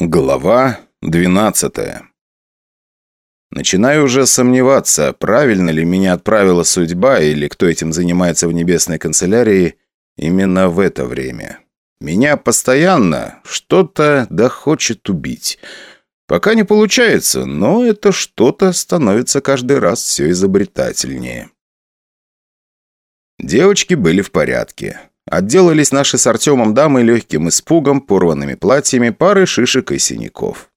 Глава 12 Начинаю уже сомневаться, правильно ли меня отправила судьба или кто этим занимается в небесной канцелярии именно в это время. Меня постоянно что-то да хочет убить. Пока не получается, но это что-то становится каждый раз все изобретательнее. Девочки были в порядке. Отделались наши с Артемом дамы легким испугом, порванными платьями, парой шишек и синяков.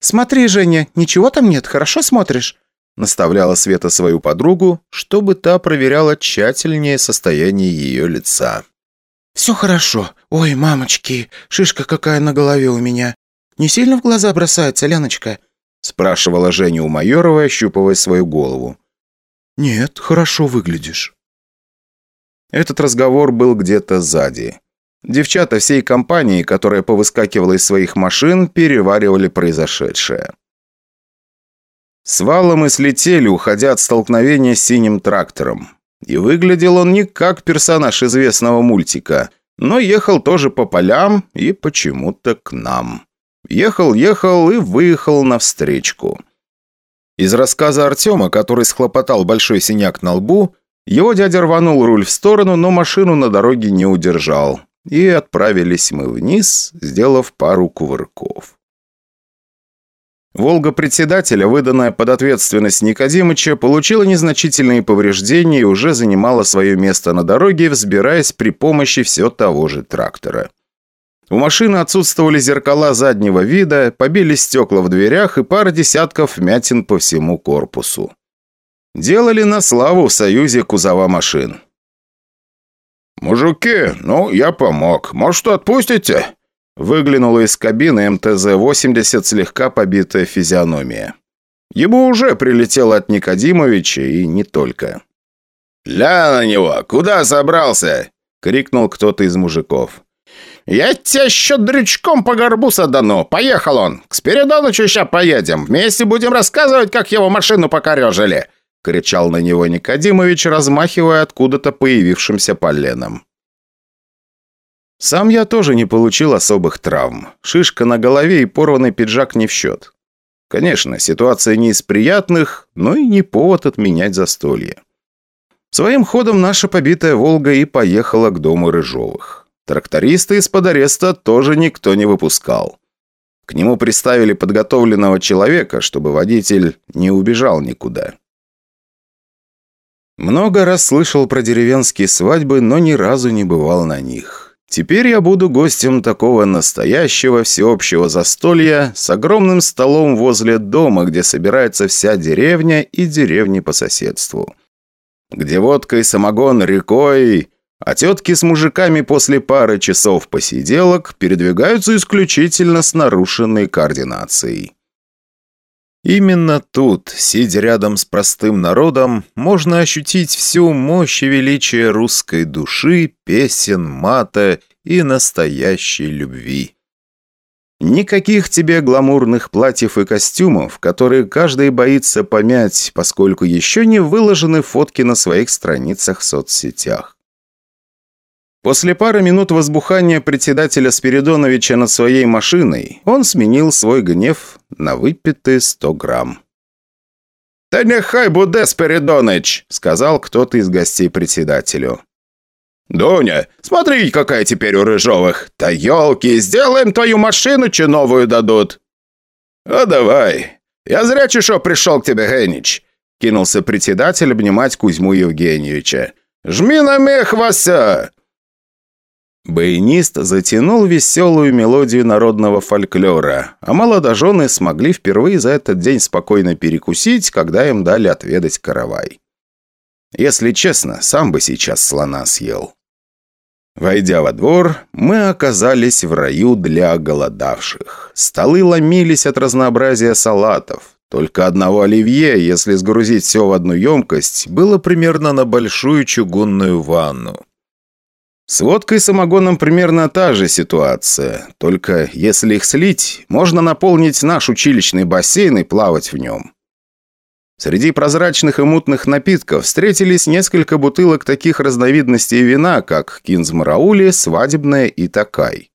«Смотри, Женя, ничего там нет, хорошо смотришь?» Наставляла Света свою подругу, чтобы та проверяла тщательнее состояние ее лица. «Все хорошо. Ой, мамочки, шишка какая на голове у меня. Не сильно в глаза бросается, Леночка?» спрашивала Женя у Майорова, ощупывая свою голову. «Нет, хорошо выглядишь». Этот разговор был где-то сзади. Девчата всей компании, которая повыскакивала из своих машин, переваривали произошедшее. С вала мы слетели, уходя от столкновения с синим трактором. И выглядел он не как персонаж известного мультика, но ехал тоже по полям и почему-то к нам. Ехал-ехал и выехал навстречку. Из рассказа Артема, который схлопотал большой синяк на лбу, его дядя рванул руль в сторону, но машину на дороге не удержал. И отправились мы вниз, сделав пару кувырков. «Волга председателя, выданная под ответственность Никодимыча, получила незначительные повреждения и уже занимала свое место на дороге, взбираясь при помощи все того же трактора. У машины отсутствовали зеркала заднего вида, побили стекла в дверях и пара десятков вмятин по всему корпусу. Делали на славу в Союзе кузова машин. «Мужики, ну, я помог. Может, отпустите?» Выглянула из кабины МТЗ-80 слегка побитая физиономия. Ему уже прилетело от Никодимовича и не только. «Ля на него! Куда собрался?» — крикнул кто-то из мужиков. «Я тебя еще дрючком по горбу садану! Поехал он! К Спиридонычу сейчас поедем! Вместе будем рассказывать, как его машину покорежили! Кричал на него Никодимович, размахивая откуда-то появившимся поленом. Сам я тоже не получил особых травм. Шишка на голове и порванный пиджак не в счет. Конечно, ситуация не из приятных, но и не повод отменять застолье. Своим ходом наша побитая «Волга» и поехала к дому Рыжовых. Тракториста из-под ареста тоже никто не выпускал. К нему приставили подготовленного человека, чтобы водитель не убежал никуда. Много раз слышал про деревенские свадьбы, но ни разу не бывал на них. Теперь я буду гостем такого настоящего всеобщего застолья с огромным столом возле дома, где собирается вся деревня и деревни по соседству. Где водка и самогон рекой, а тетки с мужиками после пары часов посиделок передвигаются исключительно с нарушенной координацией. Именно тут, сидя рядом с простым народом, можно ощутить всю мощь и величие русской души, песен, мата и настоящей любви. Никаких тебе гламурных платьев и костюмов, которые каждый боится помять, поскольку еще не выложены фотки на своих страницах в соцсетях. После пары минут возбухания председателя Спиридоновича над своей машиной, он сменил свой гнев на выпитые 100 грамм. «Та нехай буде, Спиридоныч!» — сказал кто-то из гостей председателю. «Дуня, смотри, какая теперь у Рыжовых! Да елки, сделаем твою машину, че новую дадут!» «А давай! Я зря чешо пришел к тебе, Генич!» — кинулся председатель обнимать Кузьму Евгеньевича. «Жми на мех, Вася!» Баянист затянул веселую мелодию народного фольклора, а молодожены смогли впервые за этот день спокойно перекусить, когда им дали отведать каравай. Если честно, сам бы сейчас слона съел. Войдя во двор, мы оказались в раю для оголодавших. Столы ломились от разнообразия салатов. Только одного оливье, если сгрузить все в одну емкость, было примерно на большую чугунную ванну. С водкой и самогоном примерно та же ситуация, только если их слить, можно наполнить наш училищный бассейн и плавать в нем. Среди прозрачных и мутных напитков встретились несколько бутылок таких разновидностей вина, как кинзмараули, свадебное и такай.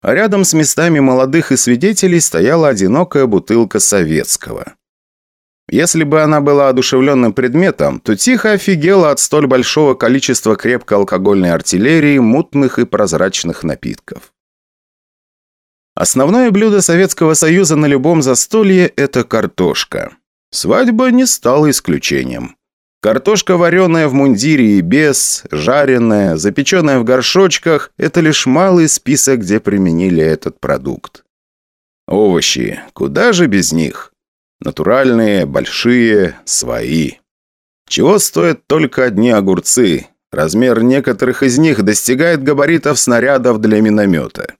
А рядом с местами молодых и свидетелей стояла одинокая бутылка советского. Если бы она была одушевленным предметом, то тихо офигела от столь большого количества крепкоалкогольной артиллерии, мутных и прозрачных напитков. Основное блюдо Советского Союза на любом застолье – это картошка. Свадьба не стала исключением. Картошка, вареная в мундире и без, жареная, запеченная в горшочках – это лишь малый список, где применили этот продукт. Овощи. Куда же без них? Натуральные, большие, свои. Чего стоят только одни огурцы. Размер некоторых из них достигает габаритов снарядов для миномета.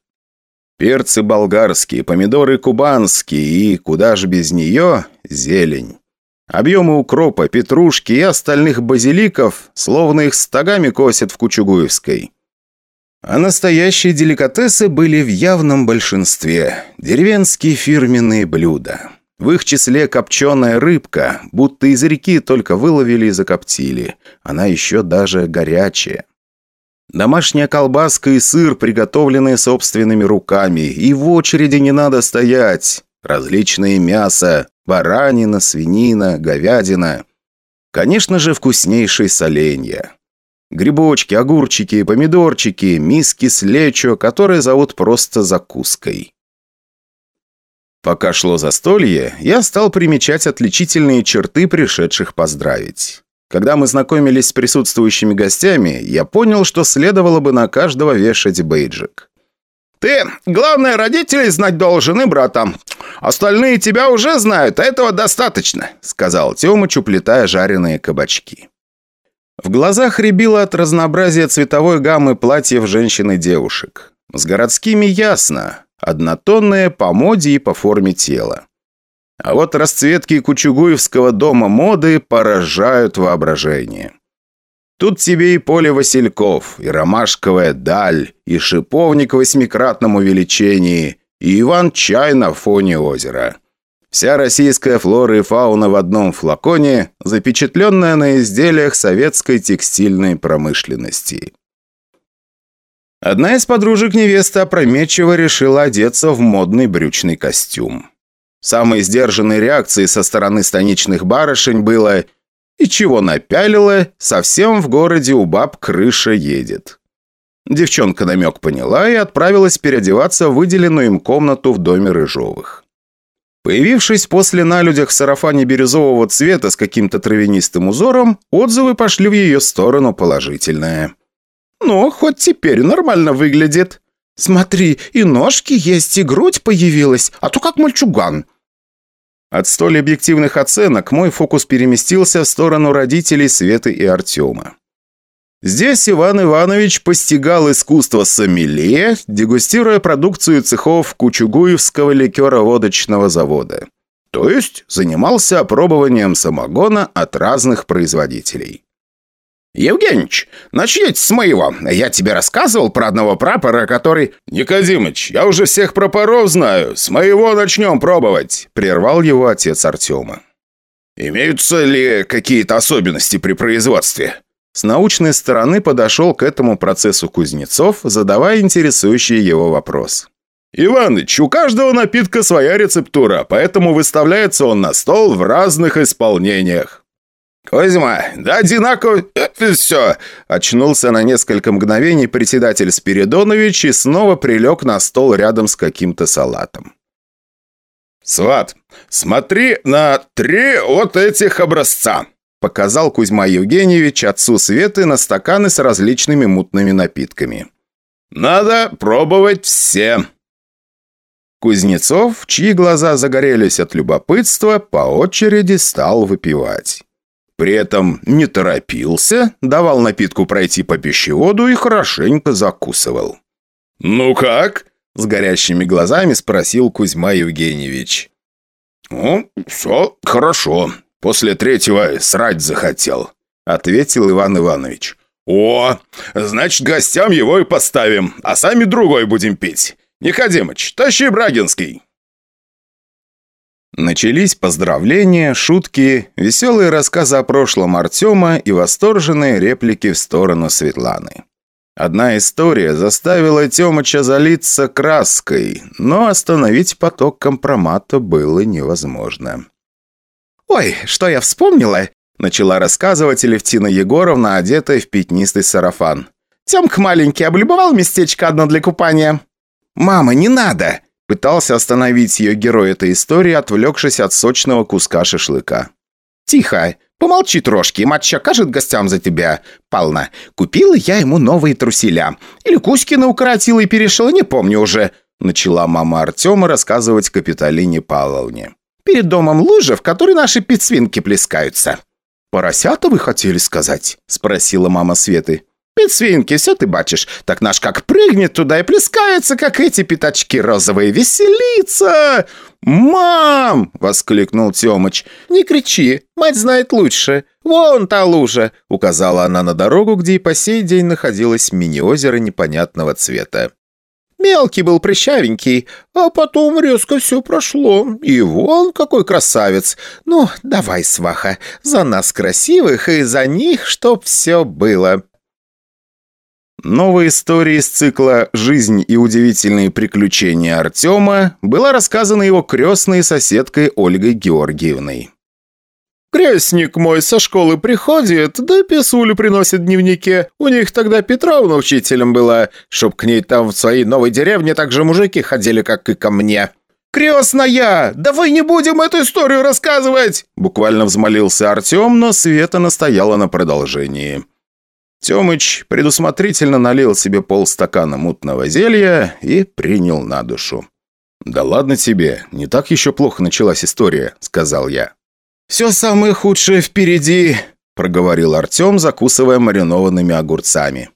Перцы болгарские, помидоры кубанские и, куда же без нее, зелень. Объемы укропа, петрушки и остальных базиликов, словно их стогами косят в Кучугуевской. А настоящие деликатесы были в явном большинстве. Деревенские фирменные блюда. В их числе копченая рыбка, будто из реки только выловили и закоптили. Она еще даже горячая. Домашняя колбаска и сыр, приготовленные собственными руками. И в очереди не надо стоять. Различные мясо, баранина, свинина, говядина. Конечно же, вкуснейшие соленья. Грибочки, огурчики, помидорчики, миски с лечо, которые зовут просто закуской. Пока шло застолье, я стал примечать отличительные черты пришедших поздравить. Когда мы знакомились с присутствующими гостями, я понял, что следовало бы на каждого вешать бейджик. «Ты, главное, родителей знать должен и брата. Остальные тебя уже знают, а этого достаточно», сказал Тёмыч, уплетая жареные кабачки. В глазах рябило от разнообразия цветовой гаммы платьев женщин и девушек. С городскими ясно. Однотонные по моде и по форме тела. А вот расцветки Кучугуевского дома моды поражают воображение. Тут тебе и поле васильков, и ромашковая даль, и шиповник в восьмикратном увеличении, и Иван-чай на фоне озера. Вся российская флора и фауна в одном флаконе, запечатленная на изделиях советской текстильной промышленности. Одна из подружек невесты опрометчиво решила одеться в модный брючный костюм. Самой сдержанной реакцией со стороны станичных барышень было «И чего напялила? Совсем в городе у баб крыша едет». Девчонка намек поняла и отправилась переодеваться в выделенную им комнату в доме Рыжовых. Появившись после на людях в сарафане бирюзового цвета с каким-то травянистым узором, отзывы пошли в ее сторону положительные. «Ну, хоть теперь нормально выглядит. Смотри, и ножки есть, и грудь появилась, а то как мальчуган». От столь объективных оценок мой фокус переместился в сторону родителей Светы и Артема. Здесь Иван Иванович постигал искусство сомелье, дегустируя продукцию цехов Кучугуевского ликероводочного завода. То есть занимался опробованием самогона от разных производителей. «Евгеньевич, начните с моего. Я тебе рассказывал про одного прапора, который...» «Никодимыч, я уже всех прапоров знаю. С моего начнем пробовать», — прервал его отец Артема. «Имеются ли какие-то особенности при производстве?» С научной стороны подошел к этому процессу Кузнецов, задавая интересующий его вопрос. «Иваныч, у каждого напитка своя рецептура, поэтому выставляется он на стол в разных исполнениях. «Козьма, да одинаково... Все!» Очнулся на несколько мгновений председатель Спиридонович и снова прилег на стол рядом с каким-то салатом. «Сват, смотри на три вот этих образца!» Показал Кузьма Евгеньевич отцу Светы на стаканы с различными мутными напитками. «Надо пробовать все!» Кузнецов, чьи глаза загорелись от любопытства, по очереди стал выпивать. При этом не торопился, давал напитку пройти по пищеводу и хорошенько закусывал. «Ну как?» – с горящими глазами спросил Кузьма Евгеньевич. «Ну, все хорошо. После третьего срать захотел», – ответил Иван Иванович. «О, значит, гостям его и поставим, а сами другой будем пить. Никодимыч, тащи Брагинский». Начались поздравления, шутки, веселые рассказы о прошлом Артема и восторженные реплики в сторону Светланы. Одна история заставила Тёмыча залиться краской, но остановить поток компромата было невозможно. «Ой, что я вспомнила?» – начала рассказывать Левтина Егоровна, одетая в пятнистый сарафан. «Тёмка маленький облюбовал местечко одно для купания». «Мама, не надо!» – пытался остановить ее герой этой истории, отвлекшись от сочного куска шашлыка. «Тихо! Помолчи трошки, матча кажет гостям за тебя. Пална, купила я ему новые труселя. Или Кузькина укоротила и перешила, не помню уже». Начала мама Артема рассказывать Капитолине Павловне. «Перед домом лужа, в которой наши пиццвинки плескаются». «Поросята вы хотели сказать?» – спросила мама Светы. «Пиццвинки, все ты бачишь. Так наш как прыгнет туда и плескается, как эти пятачки розовые. Веселится!» «Мам!» – воскликнул Тёмыч. «Не кричи, мать знает лучше. Вон та лужа!» – указала она на дорогу, где и по сей день находилось мини-озеро непонятного цвета. Мелкий был прыщавенький, а потом резко все прошло. И вон какой красавец. Ну, давай, сваха, за нас красивых и за них, чтоб все было. Новая история из цикла «Жизнь и удивительные приключения Артема» была рассказана его крестной соседкой Ольгой Георгиевной. «Крестник мой со школы приходит, да писулю приносит в дневнике. У них тогда Петровна учителем была, чтоб к ней там в своей новой деревне так же мужики ходили, как и ко мне». «Крестная! Давай не будем эту историю рассказывать!» Буквально взмолился Артем, но Света настояла на продолжении. Темыч предусмотрительно налил себе полстакана мутного зелья и принял на душу. «Да ладно тебе, не так еще плохо началась история», — сказал я. «Все самое худшее впереди», — проговорил Артем, закусывая маринованными огурцами.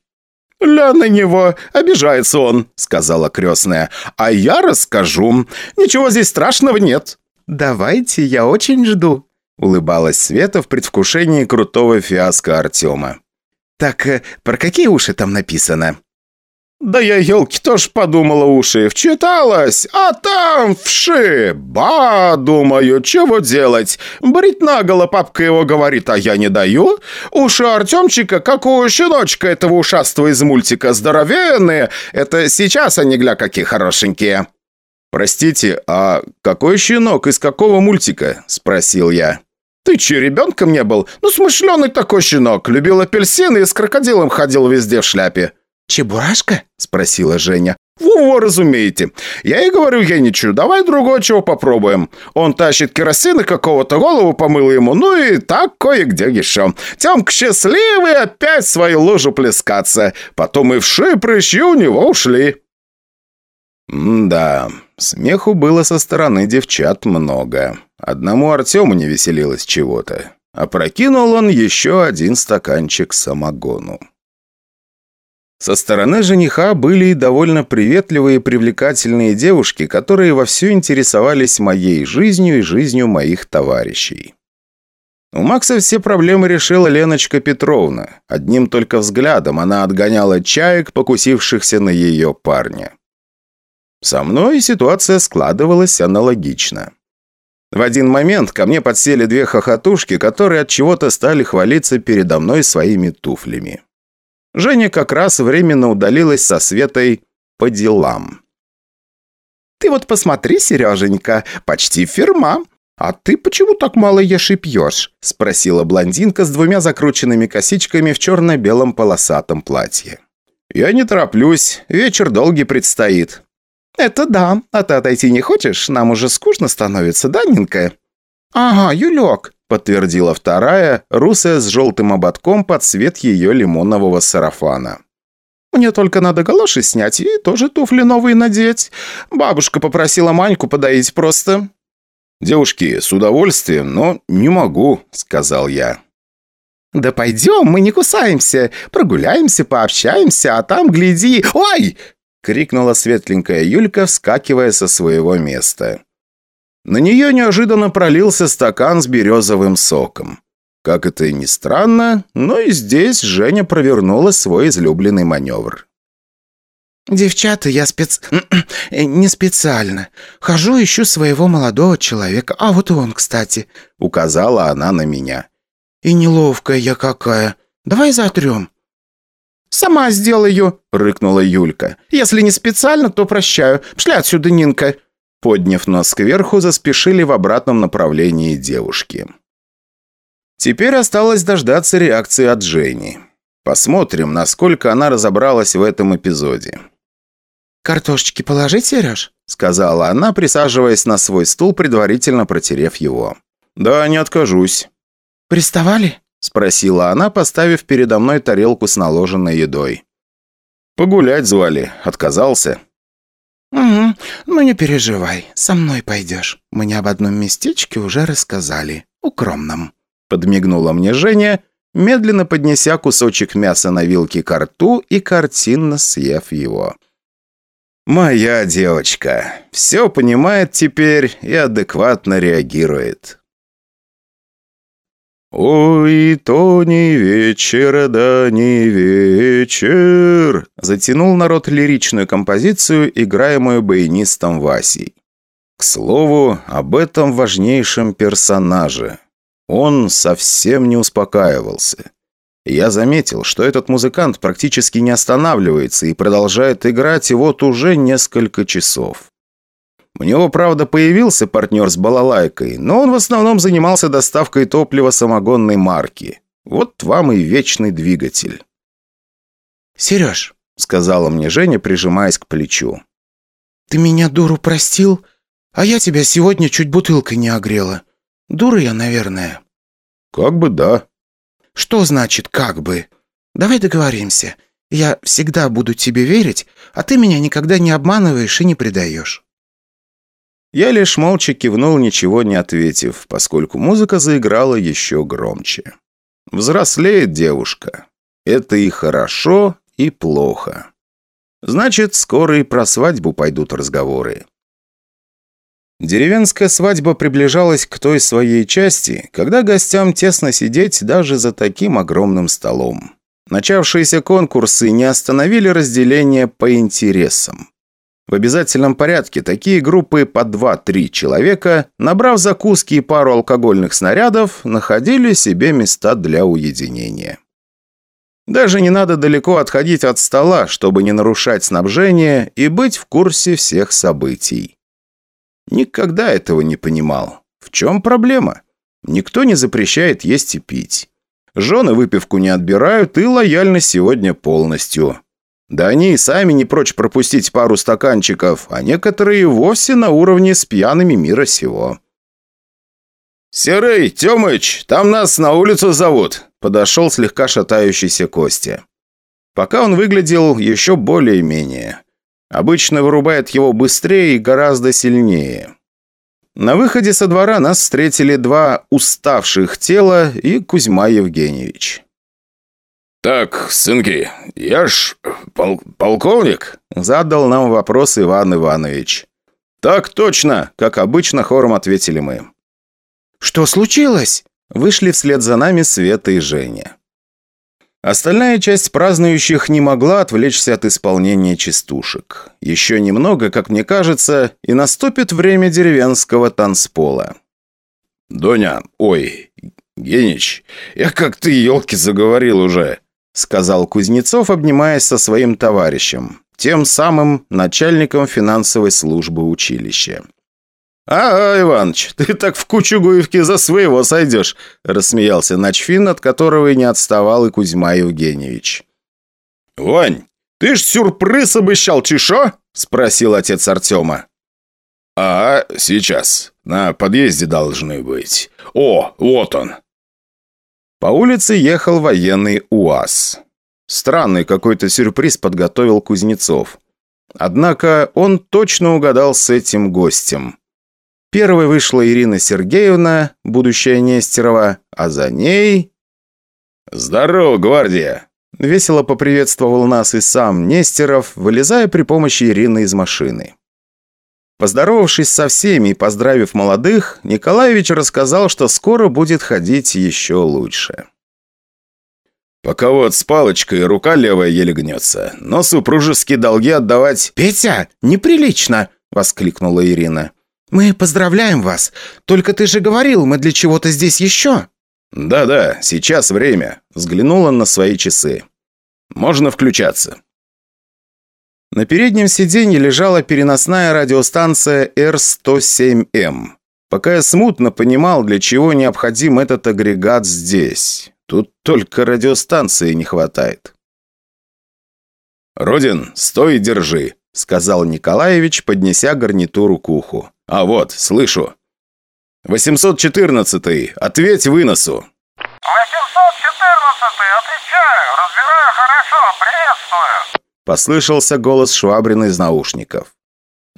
«Ля на него, обижается он», — сказала крестная. «А я расскажу. Ничего здесь страшного нет». «Давайте, я очень жду», — улыбалась Света в предвкушении крутого фиаско Артема. «Так э, про какие уши там написано?» «Да я, елки, тоже подумала уши, вчиталась, а там вши! Ба, думаю, чего делать? Брить наголо папка его говорит, а я не даю. Уши Артемчика, как у щеночка этого ушастого из мультика, здоровенные. Это сейчас они, гля, какие хорошенькие». «Простите, а какой щенок из какого мультика?» – спросил я. «Ты че, ребенком не был? Ну, смышленый такой щенок. Любил апельсины и с крокодилом ходил везде в шляпе». «Чебурашка?» – спросила Женя. «Во, разумеете. Я и говорю Еничу, давай другого чего попробуем. Он тащит керосины какого-то, голову помыл ему, ну и так кое-где еще. Темка счастливый опять в свою лужу плескаться. Потом и вши прыщи у него ушли». «Да, смеху было со стороны девчат много». Одному Артему не веселилось чего-то. Опрокинул он еще один стаканчик самогону. Со стороны жениха были и довольно приветливые и привлекательные девушки, которые вовсю интересовались моей жизнью и жизнью моих товарищей. У Макса все проблемы решила Леночка Петровна. Одним только взглядом она отгоняла чаек, покусившихся на ее парня. Со мной ситуация складывалась аналогично. В один момент ко мне подсели две хохотушки, которые от чего-то стали хвалиться передо мной своими туфлями. Женя как раз временно удалилась со Светой по делам. «Ты вот посмотри, Сереженька, почти фирма. А ты почему так мало ешь и пьешь?» – спросила блондинка с двумя закрученными косичками в черно-белом полосатом платье. «Я не тороплюсь, вечер долгий предстоит. «Это да. А ты отойти не хочешь? Нам уже скучно становится, да, Нинка?» «Ага, Юлек», — подтвердила вторая, русая с желтым ободком под цвет ее лимонного сарафана. «Мне только надо галоши снять и тоже туфли новые надеть. Бабушка попросила Маньку подоить просто». «Девушки, с удовольствием, но не могу», — сказал я. «Да пойдем, мы не кусаемся. Прогуляемся, пообщаемся, а там, гляди... Ой!» — крикнула светленькая Юлька, вскакивая со своего места. На нее неожиданно пролился стакан с березовым соком. Как это и ни странно, но и здесь Женя провернула свой излюбленный маневр. «Девчата, я спец... не специально. Хожу, ищу своего молодого человека. А вот он, кстати», — указала она на меня. «И неловкая я какая. Давай затрем». «Сама сделаю», — рыкнула Юлька. «Если не специально, то прощаю. Пшли отсюда, Нинка». Подняв нос кверху, заспешили в обратном направлении девушки. Теперь осталось дождаться реакции от Жени. Посмотрим, насколько она разобралась в этом эпизоде. «Картошечки положить, Сереж?» — сказала она, присаживаясь на свой стул, предварительно протерев его. «Да, не откажусь». «Приставали?» — спросила она, поставив передо мной тарелку с наложенной едой. «Погулять звали. Отказался». «Угу. Ну не переживай. Со мной пойдешь. Мне об одном местечке уже рассказали. Укромном». Подмигнула мне Женя, медленно поднеся кусочек мяса на вилке к рту и картинно съев его. «Моя девочка. Все понимает теперь и адекватно реагирует». «Ой, то не вечер, да не вечер», затянул народ лиричную композицию, играемую баянистом Васей. К слову, об этом важнейшем персонаже. Он совсем не успокаивался. Я заметил, что этот музыкант практически не останавливается и продолжает играть и вот уже несколько часов. У него, правда, появился партнер с балалайкой, но он в основном занимался доставкой топлива самогонной марки. Вот вам и вечный двигатель. «Сереж», — сказала мне Женя, прижимаясь к плечу. «Ты меня, дуру, простил? А я тебя сегодня чуть бутылкой не огрела. Дура я, наверное». «Как бы да». «Что значит «как бы»? Давай договоримся. Я всегда буду тебе верить, а ты меня никогда не обманываешь и не предаешь». Я лишь молча кивнул, ничего не ответив, поскольку музыка заиграла еще громче. Взрослеет девушка. Это и хорошо, и плохо. Значит, скоро и про свадьбу пойдут разговоры. Деревенская свадьба приближалась к той своей части, когда гостям тесно сидеть даже за таким огромным столом. Начавшиеся конкурсы не остановили разделение по интересам. В обязательном порядке такие группы по 2-3 человека, набрав закуски и пару алкогольных снарядов, находили себе места для уединения. Даже не надо далеко отходить от стола, чтобы не нарушать снабжение и быть в курсе всех событий. Никогда этого не понимал. В чем проблема? Никто не запрещает есть и пить. Жены выпивку не отбирают и лояльны сегодня полностью. Да они и сами не прочь пропустить пару стаканчиков, а некоторые вовсе на уровне с пьяными мира сего. «Серый, Тёмыч, там нас на улицу зовут», – подошел слегка шатающийся Костя. Пока он выглядел еще более-менее. Обычно вырубает его быстрее и гораздо сильнее. На выходе со двора нас встретили два уставших тела и Кузьма Евгеньевич. «Так, сынки, я ж пол полковник?» Задал нам вопрос Иван Иванович. «Так точно!» Как обычно, хором ответили мы. «Что случилось?» Вышли вслед за нами Света и Женя. Остальная часть празднующих не могла отвлечься от исполнения частушек. Еще немного, как мне кажется, и наступит время деревенского танцпола. «Доня, ой, Генич, я как ты, елки, заговорил уже!» Сказал Кузнецов, обнимаясь со своим товарищем, тем самым начальником финансовой службы училища. «Ага, Иваныч, ты так в кучу гуевки за своего сойдешь», рассмеялся Начфин, от которого и не отставал и Кузьма Евгеньевич. «Вань, ты ж сюрприз обещал, чешо?» спросил отец Артема. «А, сейчас. На подъезде должны быть. О, вот он!» По улице ехал военный УАЗ. Странный какой-то сюрприз подготовил Кузнецов. Однако он точно угадал с этим гостем. Первой вышла Ирина Сергеевна, будущая Нестерова, а за ней... «Здорово, гвардия!» Весело поприветствовал нас и сам Нестеров, вылезая при помощи Ирины из машины. Поздоровавшись со всеми и поздравив молодых, Николаевич рассказал, что скоро будет ходить еще лучше. «Пока вот с палочкой рука левая еле гнется, но супружеские долги отдавать...» «Петя, неприлично!» – воскликнула Ирина. «Мы поздравляем вас. Только ты же говорил, мы для чего-то здесь еще». «Да-да, сейчас время», – взглянул он на свои часы. Можно включаться». На переднем сиденье лежала переносная радиостанция R107M. Пока я смутно понимал, для чего необходим этот агрегат здесь. Тут только радиостанции не хватает. «Родин, стой и держи», — сказал Николаевич, поднеся гарнитуру к уху. «А вот, слышу. 814-й, ответь выносу». 814-й, отвечаю, разбираю хорошо, приветствую. Послышался голос Швабрина из наушников.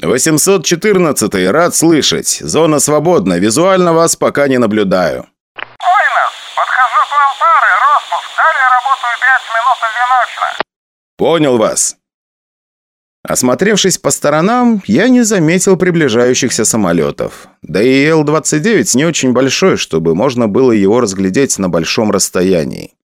814-й, рад слышать. Зона свободна, визуально вас пока не наблюдаю. Вынос, подхожу к вам пары, распуск, далее работаю 5 минут одиночно. Понял вас. Осмотревшись по сторонам, я не заметил приближающихся самолетов. Да и Л-29 не очень большой, чтобы можно было его разглядеть на большом расстоянии.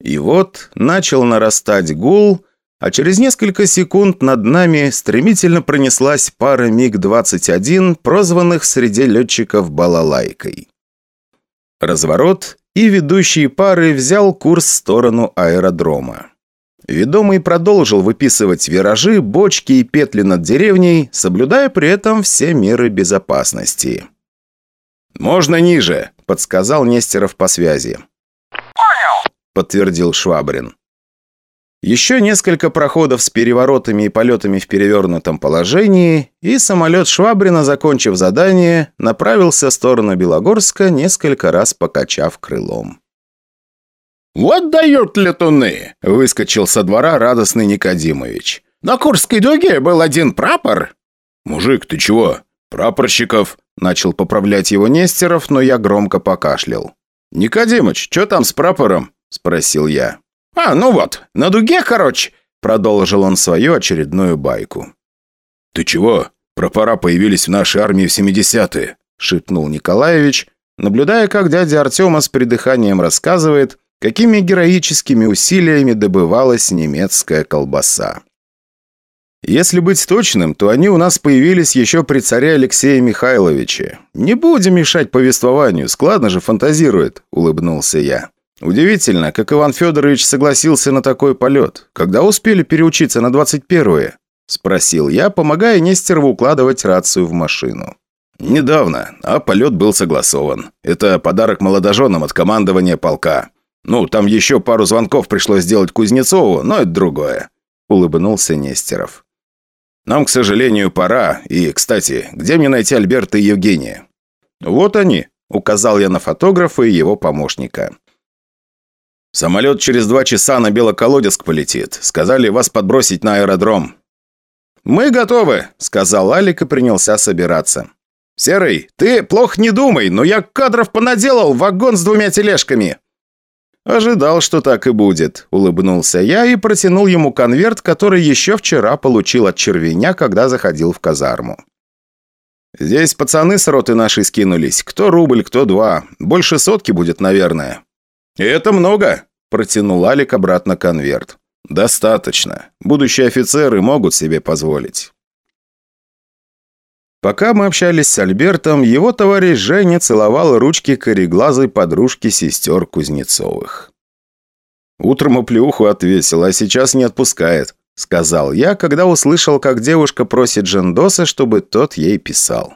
И вот начал нарастать гул, а через несколько секунд над нами стремительно пронеслась пара МиГ-21, прозванных среди летчиков балалайкой. Разворот, и ведущий пары взял курс в сторону аэродрома. Ведомый продолжил выписывать виражи, бочки и петли над деревней, соблюдая при этом все меры безопасности. «Можно ниже», — подсказал Нестеров по связи. Понял. — подтвердил Швабрин. Еще несколько проходов с переворотами и полетами в перевернутом положении, и самолет Швабрина, закончив задание, направился в сторону Белогорска, несколько раз покачав крылом. «Вот дают летуны!» – выскочил со двора радостный Никодимович. «На Курской дуге был один прапор!» «Мужик, ты чего? Прапорщиков!» – начал поправлять его Нестеров, но я громко покашлял. «Никодимыч, что там с прапором?» – спросил я. «А, ну вот, на дуге, короче!» – продолжил он свою очередную байку. «Ты чего? Прапора появились в нашей армии в 70-е!» – шепнул Николаевич, наблюдая, как дядя Артема с придыханием рассказывает, какими героическими усилиями добывалась немецкая колбаса. Если быть точным, то они у нас появились еще при царе Алексее Михайловиче. Не будем мешать повествованию, складно же фантазирует, улыбнулся я. Удивительно, как Иван Федорович согласился на такой полет. Когда успели переучиться на 21-е? Спросил я, помогая Нестерову укладывать рацию в машину. Недавно, а полет был согласован. Это подарок молодоженам от командования полка. Ну, там еще пару звонков пришлось сделать Кузнецову, но это другое», — улыбнулся Нестеров. «Нам, к сожалению, пора. И, кстати, где мне найти Альберта и Евгения?» «Вот они», — указал я на фотографа и его помощника. «Самолет через два часа на Белоколодецк полетит. Сказали вас подбросить на аэродром». «Мы готовы», — сказал Алик и принялся собираться. «Серый, ты плохо не думай, но я кадров понаделал, вагон с двумя тележками. «Ожидал, что так и будет», – улыбнулся я и протянул ему конверт, который еще вчера получил от червеня, когда заходил в казарму. «Здесь пацаны с роты нашей скинулись. Кто рубль, кто два. Больше сотки будет, наверное». «Это много», – протянул Алик обратно конверт. «Достаточно. Будущие офицеры могут себе позволить». Пока мы общались с Альбертом, его товарищ Женя целовал ручки кореглазой подружки сестер Кузнецовых. «Утром оплеуху отвесил, а сейчас не отпускает», — сказал я, когда услышал, как девушка просит Жендоса, чтобы тот ей писал.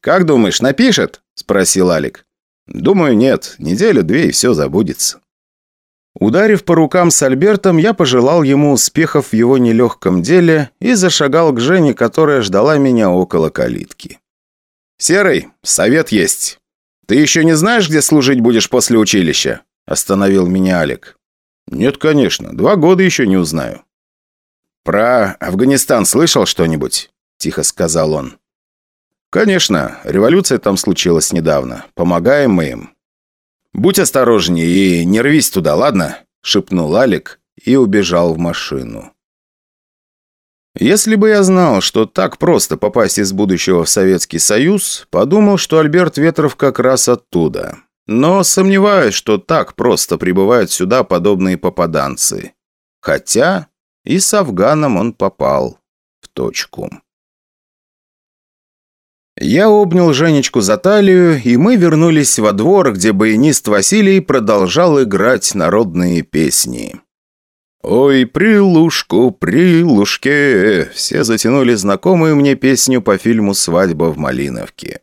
«Как думаешь, напишет?» — спросил Алик. «Думаю, нет. Неделю-две и все забудется». Ударив по рукам с Альбертом, я пожелал ему успехов в его нелегком деле и зашагал к Жене, которая ждала меня около калитки. «Серый, совет есть. Ты еще не знаешь, где служить будешь после училища?» – остановил меня Алик. «Нет, конечно. Два года еще не узнаю». «Про Афганистан слышал что-нибудь?» – тихо сказал он. «Конечно. Революция там случилась недавно. Помогаем мы им. «Будь осторожнее и не рвись туда, ладно?» – шепнул Алик и убежал в машину. Если бы я знал, что так просто попасть из будущего в Советский Союз, подумал, что Альберт Ветров как раз оттуда. Но сомневаюсь, что так просто прибывают сюда подобные попаданцы. Хотя и с Афганом он попал в точку. Я обнял Женечку за талию, и мы вернулись во двор, где баянист Василий продолжал играть народные песни. «Ой, прилушку, прилушке!» Все затянули знакомую мне песню по фильму «Свадьба в Малиновке».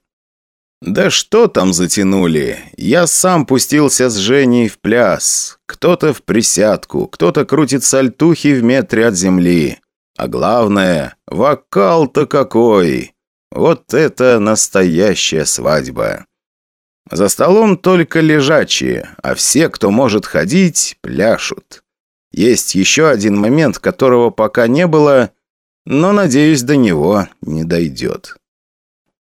Да что там затянули? Я сам пустился с Женей в пляс. Кто-то в присядку, кто-то крутит сальтухи в метре от земли. А главное, вокал-то какой! Вот это настоящая свадьба. За столом только лежачие, а все, кто может ходить, пляшут. Есть еще один момент, которого пока не было, но, надеюсь, до него не дойдет.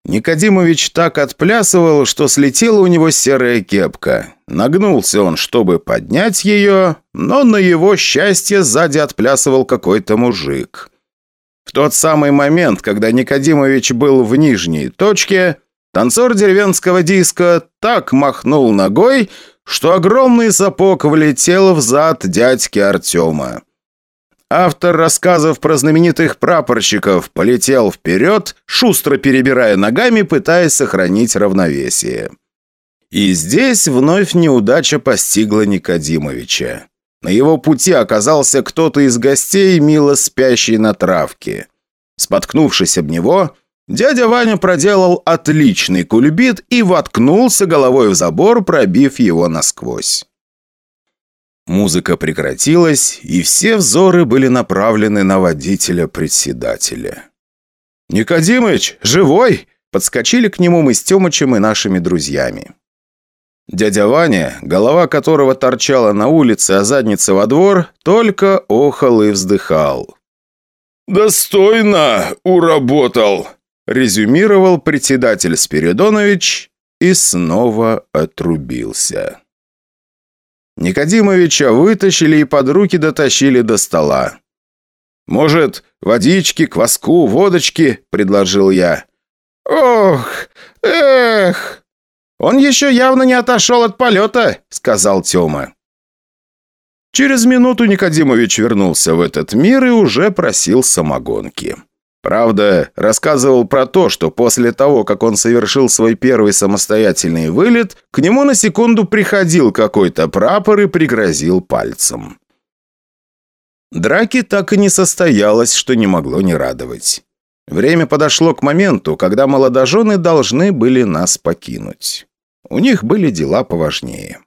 Никодимович так отплясывал, что слетела у него серая кепка. Нагнулся он, чтобы поднять ее, но на его счастье сзади отплясывал какой-то мужик. В тот самый момент, когда Никодимович был в нижней точке, танцор деревенского диска так махнул ногой, что огромный сапог влетел в зад дядьки Артема. Автор рассказов про знаменитых прапорщиков полетел вперед, шустро перебирая ногами, пытаясь сохранить равновесие. И здесь вновь неудача постигла Никодимовича. На его пути оказался кто-то из гостей, мило спящий на травке. Споткнувшись об него, дядя Ваня проделал отличный кульбит и воткнулся головой в забор, пробив его насквозь. Музыка прекратилась, и все взоры были направлены на водителя-председателя. «Никодимыч, живой!» Подскочили к нему мы с Темычем и нашими друзьями. Дядя Ваня, голова которого торчала на улице, а задница во двор, только охал и вздыхал. «Достойно уработал!» резюмировал председатель Спиридонович и снова отрубился. Никодимовича вытащили и под руки дотащили до стола. «Может, водички, кваску, водочки?» – предложил я. «Ох, эх!» «Он еще явно не отошел от полета», – сказал Тёма. Через минуту Никодимович вернулся в этот мир и уже просил самогонки. Правда, рассказывал про то, что после того, как он совершил свой первый самостоятельный вылет, к нему на секунду приходил какой-то прапор и пригрозил пальцем. Драки так и не состоялось, что не могло не радовать. Время подошло к моменту, когда молодожены должны были нас покинуть. У них были дела поважнее.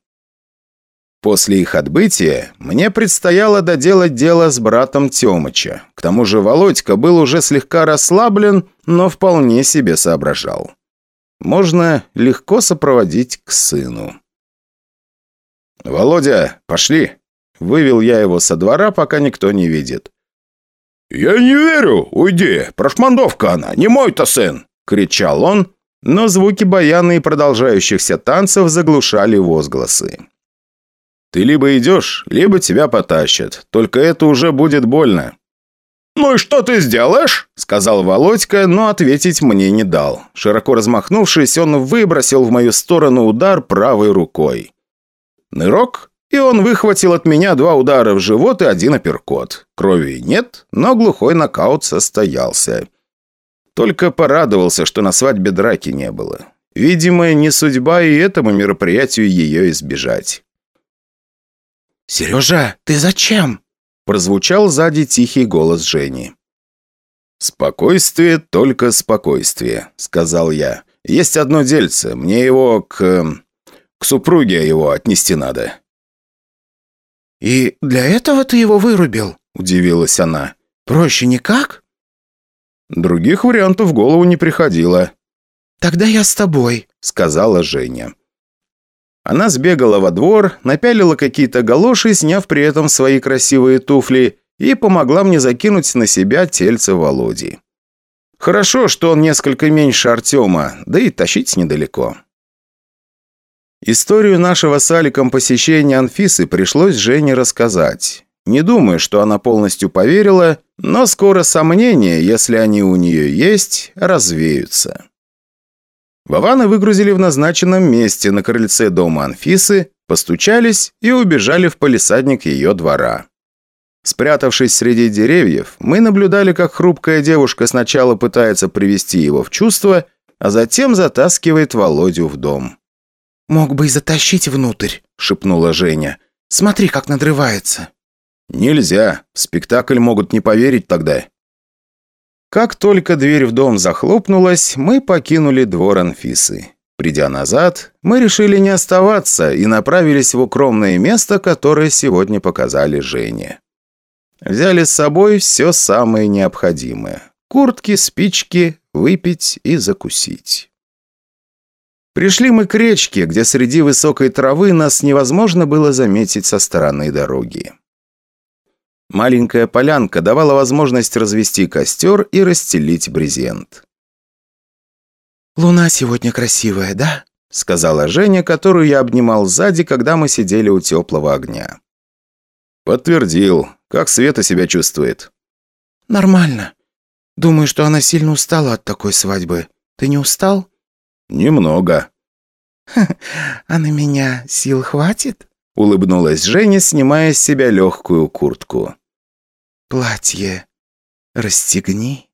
После их отбытия мне предстояло доделать дело с братом Темыча. К тому же Володька был уже слегка расслаблен, но вполне себе соображал. Можно легко сопроводить к сыну. «Володя, пошли!» Вывел я его со двора, пока никто не видит. «Я не верю! Уйди! Прошмандовка она! Не мой-то сын!» Кричал он, но звуки баяна и продолжающихся танцев заглушали возгласы. Ты либо идешь, либо тебя потащат. Только это уже будет больно». «Ну и что ты сделаешь?» – сказал Володька, но ответить мне не дал. Широко размахнувшись, он выбросил в мою сторону удар правой рукой. Нырок, и он выхватил от меня два удара в живот и один апперкот. Крови нет, но глухой нокаут состоялся. Только порадовался, что на свадьбе драки не было. Видимо, не судьба и этому мероприятию ее избежать. «Сережа, ты зачем?» Прозвучал сзади тихий голос Жени. «Спокойствие, только спокойствие», — сказал я. «Есть одно дельце. Мне его к... к супруге его отнести надо». «И для этого ты его вырубил?» — удивилась она. «Проще никак?» Других вариантов в голову не приходило. «Тогда я с тобой», — сказала Женя. Она сбегала во двор, напялила какие-то галоши, сняв при этом свои красивые туфли, и помогла мне закинуть на себя тельце Володи. Хорошо, что он несколько меньше Артема, да и тащить недалеко. Историю нашего с Аликом посещения Анфисы пришлось Жене рассказать. Не думаю, что она полностью поверила, но скоро сомнения, если они у нее есть, развеются. Вована выгрузили в назначенном месте на крыльце дома Анфисы, постучались и убежали в полисадник ее двора. Спрятавшись среди деревьев, мы наблюдали, как хрупкая девушка сначала пытается привести его в чувство, а затем затаскивает Володю в дом. «Мог бы и затащить внутрь», — шепнула Женя. «Смотри, как надрывается». «Нельзя. В спектакль могут не поверить тогда». Как только дверь в дом захлопнулась, мы покинули двор Анфисы. Придя назад, мы решили не оставаться и направились в укромное место, которое сегодня показали Жене. Взяли с собой все самое необходимое. Куртки, спички, выпить и закусить. Пришли мы к речке, где среди высокой травы нас невозможно было заметить со стороны дороги. Маленькая полянка давала возможность развести костер и расстелить брезент. «Луна сегодня красивая, да?» — сказала Женя, которую я обнимал сзади, когда мы сидели у теплого огня. «Подтвердил. Как Света себя чувствует?» «Нормально. Думаю, что она сильно устала от такой свадьбы. Ты не устал?» «Немного». «А на меня сил хватит?» — улыбнулась Женя, снимая с себя легкую куртку. «Платье расстегни».